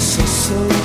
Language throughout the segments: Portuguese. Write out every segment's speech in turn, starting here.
so sou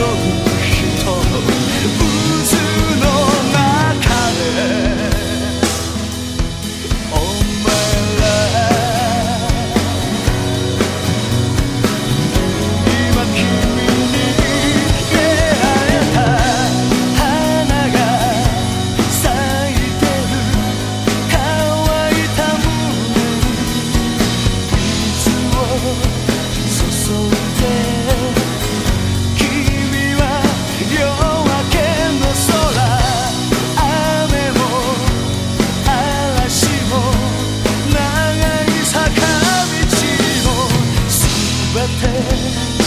took て